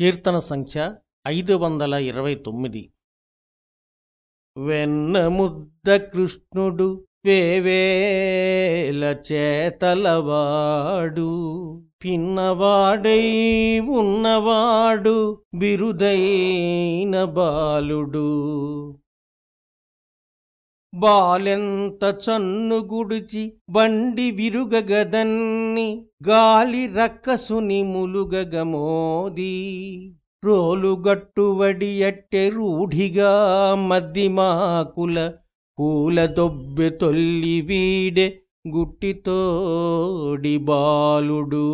కీర్తన సంఖ్య ఐదు వందల ఇరవై తొమ్మిది. వెన్నముద్ద కృష్ణుడు వేవేల చేతలవాడు పిన్నవాడై ఉన్నవాడు బిరుదైన బాలుడు. బాలెంత చన్ను గుడిచి బండి విరుగగదన్ని గాలి రక్కసుని ములుగగమోది రోలుగట్టువడి అట్టె రూఢిగా మద్దిమాకుల పూల దొబ్బె తొల్లి వీడె గుట్టితోడి బాలుడు.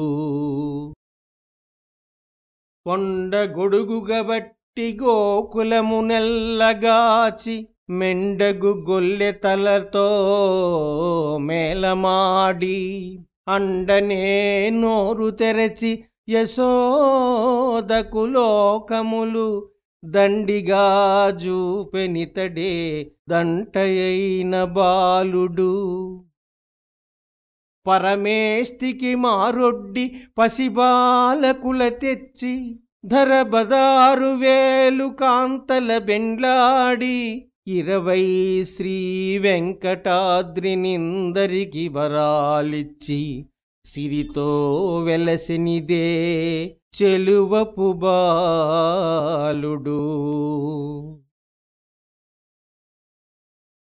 కొండ గొడుగుగబట్టి గోకులము నెల్లగాచి మెండగు గొల్లె తలతో మేలమాడి అండనే నోరు తెరచి యశోదకు లోకములు దండిగా జూపెనితడే దంటయైన బాలుడు. పరమేష్టికి మారొడ్డి పసిబాలకుల తెచ్చి ధర బదారు వేలు కాంతల బెండ్లాడి ఇరవై శ్రీ వెంకటాద్రినిందరికి వరాలిచ్చి సిరితో వెలసినిదే చెలువపు బాలుడు.